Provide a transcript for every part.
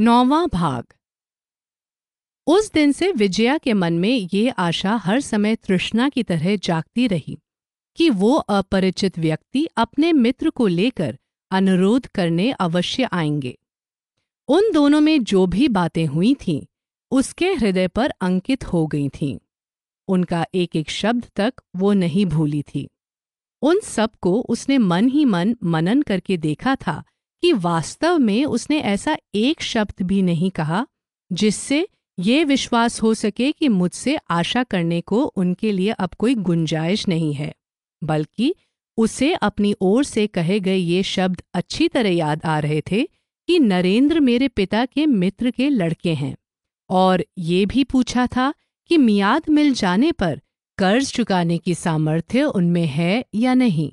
नौवां भाग। उस दिन से विजया के मन में ये आशा हर समय तृष्णा की तरह जागती रही कि वो अपरिचित व्यक्ति अपने मित्र को लेकर अनुरोध करने अवश्य आएँगे। उन दोनों में जो भी बातें हुई थीं, उसके हृदय पर अंकित हो गई थीं। उनका एक एक शब्द तक वो नहीं भूली थी। उन सबको उसने मन ही मन मनन करके देखा था कि वास्तव में उसने ऐसा एक शब्द भी नहीं कहा जिससे ये विश्वास हो सके कि मुझसे आशा करने को उनके लिए अब कोई गुंजाइश नहीं है, बल्कि उसे अपनी ओर से कहे गए ये शब्द अच्छी तरह याद आ रहे थे कि नरेंद्र मेरे पिता के मित्र के लड़के हैं और ये भी पूछा था कि मियाद मिल जाने पर कर्ज चुकाने की सामर्थ्य उनमें है या नहीं।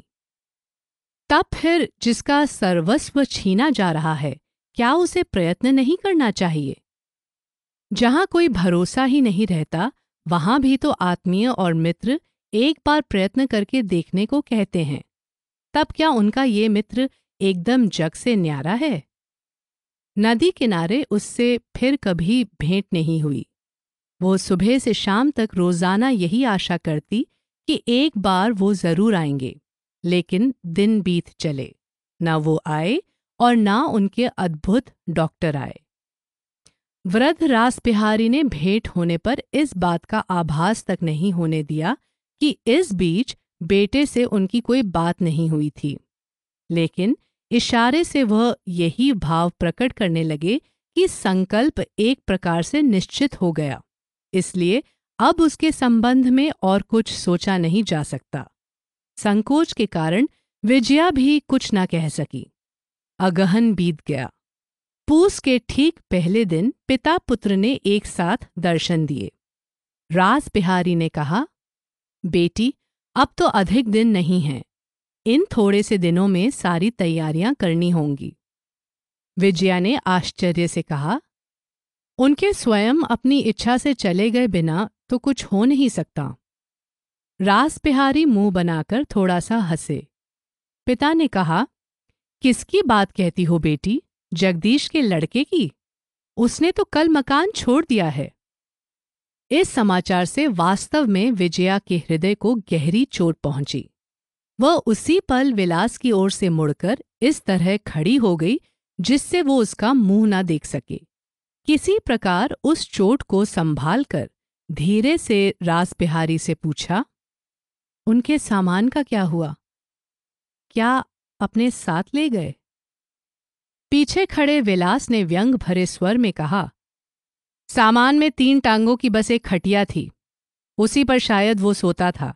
तब फिर जिसका सर्वस्व छीना जा रहा है, क्या उसे प्रयत्न नहीं करना चाहिए? जहाँ कोई भरोसा ही नहीं रहता, वहाँ भी तो आत्मीय और मित्र एक बार प्रयत्न करके देखने को कहते हैं। तब क्या उनका ये मित्र एकदम जग से न्यारा है? नदी किनारे उससे फिर कभी भेंट नहीं हुई। वो सुबह से शाम तक रोज़ाना यही आशा करती कि एक बार वो ज़रूर आएँगे। लेकिन दिन बीत चले। न वो आए और न उनके अद्भुत डॉक्टर आए। वृद्ध रास बिहारी ने भेंट होने पर इस बात का आभास तक नहीं होने दिया कि इस बीच बेटे से उनकी कोई बात नहीं हुई थी। लेकिन इशारे से वह यही भाव प्रकट करने लगे कि संकल्प एक प्रकार से निश्चित हो गया, इसलिए अब उसके संबंध में और कुछ सोचा नहीं जा सकता। संकोच के कारण विजया भी कुछ न कह सकी। अगहन बीत गया। पूस के ठीक पहले दिन पिता पुत्र ने एक साथ दर्शन दिए। राज बिहारी ने कहा, बेटी, अब तो अधिक दिन नहीं हैं। इन थोड़े से दिनों में सारी तैयारियाँ करनी होंगी। विजया ने आश्चर्य से कहा, उनके स्वयं अपनी इच्छा से चले गए बिना तो कुछ हो नहीं सकता। रास बिहारी मुँह बनाकर थोड़ा सा हंसे। पिता ने कहा, किसकी बात कहती हो बेटी? जगदीश के लड़के की? उसने तो कल मकान छोड़ दिया है। इस समाचार से वास्तव में विजया के हृदय को गहरी चोट पहुँची। वह उसी पल विलास की ओर से मुड़कर इस तरह खड़ी हो गई, जिससे वो उसका मुँह ना देख सके। किसी प्रकार उस चोट को संभाल कर धीरे से रास बिहारी से पूछा उनके सामान का क्या हुआ? क्या अपने साथ ले गए? पीछे खड़े विलास ने व्यंग भरे स्वर में कहा, सामान में तीन टांगों की बस एक खटिया थी। उसी पर शायद वो सोता था।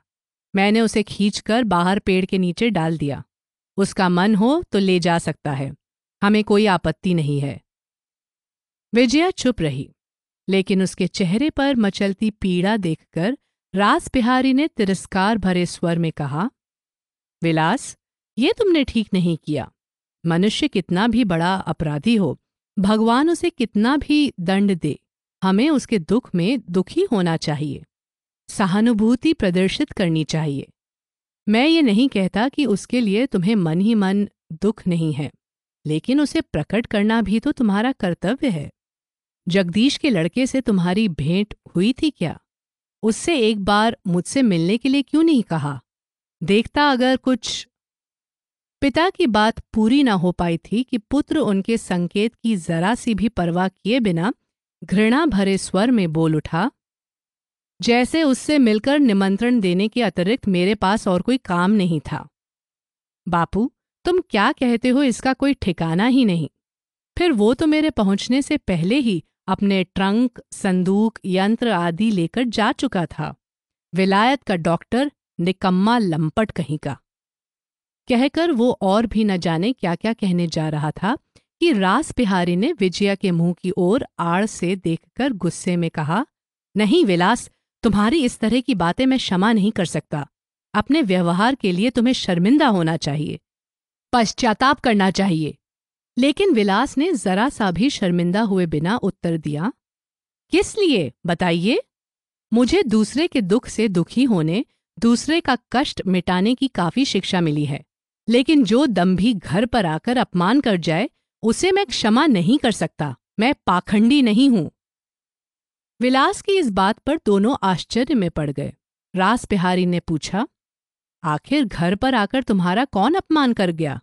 मैंने उसे खींचकर बाहर पेड़ के नीचे डाल दिया। उसका मन हो तो ले जा सकता है। हमें कोई आपत्ति नहीं है। विजया चुप रही, लेकिन उसके चेहरे पर मचलती पीड़ा देखकर रास बिहारी ने तिरस्कार भरे स्वर में कहा, विलास, ये तुमने ठीक नहीं किया। मनुष्य कितना भी बड़ा अपराधी हो, भगवान उसे कितना भी दंड दे, हमें उसके दुख में दुखी होना चाहिए। सहानुभूति प्रदर्शित करनी चाहिए। मैं ये नहीं कहता कि उसके लिए तुम्हें मन ही मन दुख नहीं है, लेकिन उसे प्रकट करना भी तो तुम्हारा कर्तव्य है। जगदीश के लड़के से तुम्हारी भेंट हुई थी क्या? उससे एक बार मुझसे मिलने के लिए क्यों नहीं कहा? देखता अगर कुछ पिता की बात पूरी ना हो पाई थी कि पुत्र उनके संकेत की जरा सी भी परवाह किए बिना घृणा भरे स्वर में बोल उठा, जैसे उससे मिलकर निमंत्रण देने के अतिरिक्त मेरे पास और कोई काम नहीं था। बापू, तुम क्या कहते हो इसका कोई ठिकाना ही नहीं। फिर वो तो मेरे पहुँचने से पहले ही अपने ट्रंक, संदूक, यंत्र आदि लेकर जा चुका था। विलायत का डॉक्टर निकम्मा लंपट कहीं का। कहकर वो और भी न जाने क्या क्या कहने जा रहा था कि रास बिहारी ने विजया के मुँह की ओर आड़ से देखकर गुस्से में कहा, नहीं विलास, तुम्हारी इस तरह की बातें मैं क्षमा नहीं कर सकता। अपने व्यवहार के लिए तुम्हें शर्मिंदा होना चाहिए, पश्चाताप करना चाहिए। लेकिन विलास ने जरा सा भी शर्मिंदा हुए बिना उत्तर दिया, किस लिए? बताइए। मुझे दूसरे के दुख से दुखी होने, दूसरे का कष्ट मिटाने की काफ़ी शिक्षा मिली है, लेकिन जो दम्भी घर पर आकर अपमान कर जाए, उसे मैं क्षमा नहीं कर सकता, मैं पाखंडी नहीं हूँ। विलास की इस बात पर दोनों आश्चर्य में पड़ गए। रास बिहारी ने पूछा, आखिर घर पर आकर तुम्हारा कौन अपमान कर गया?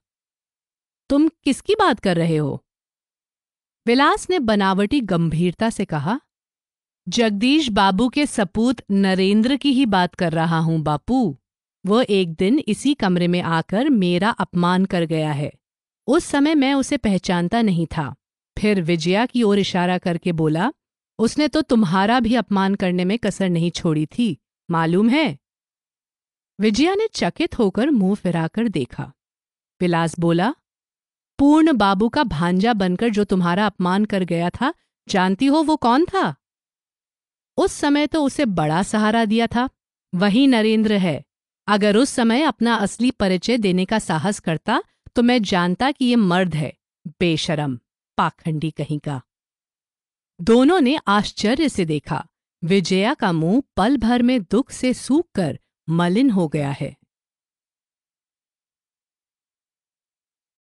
तुम किसकी बात कर रहे हो? विलास ने बनावटी गंभीरता से कहा, जगदीश बाबू के सपूत नरेंद्र की ही बात कर रहा हूँ बापू। वो एक दिन इसी कमरे में आकर मेरा अपमान कर गया है। उस समय मैं उसे पहचानता नहीं था। फिर विजया की ओर इशारा करके बोला, उसने तो तुम्हारा भी अपमान करने में कसर नहीं छोड़ी थी, मालूम है? विजया ने चकित होकर मुँह फिराकर देखा। विलास बोला पूर्ण बाबू का भांजा बनकर जो तुम्हारा अपमान कर गया था, जानती हो वो कौन था? उस समय तो उसे बड़ा सहारा दिया था। वही नरेंद्र है। अगर उस समय अपना असली परिचय देने का साहस करता तो मैं जानता कि ये मर्द है। बेशरम, पाखंडी कहीं का। दोनों ने आश्चर्य से देखा। विजया का मुँह पल भर में दुख से सूख कर मलिन हो गया है।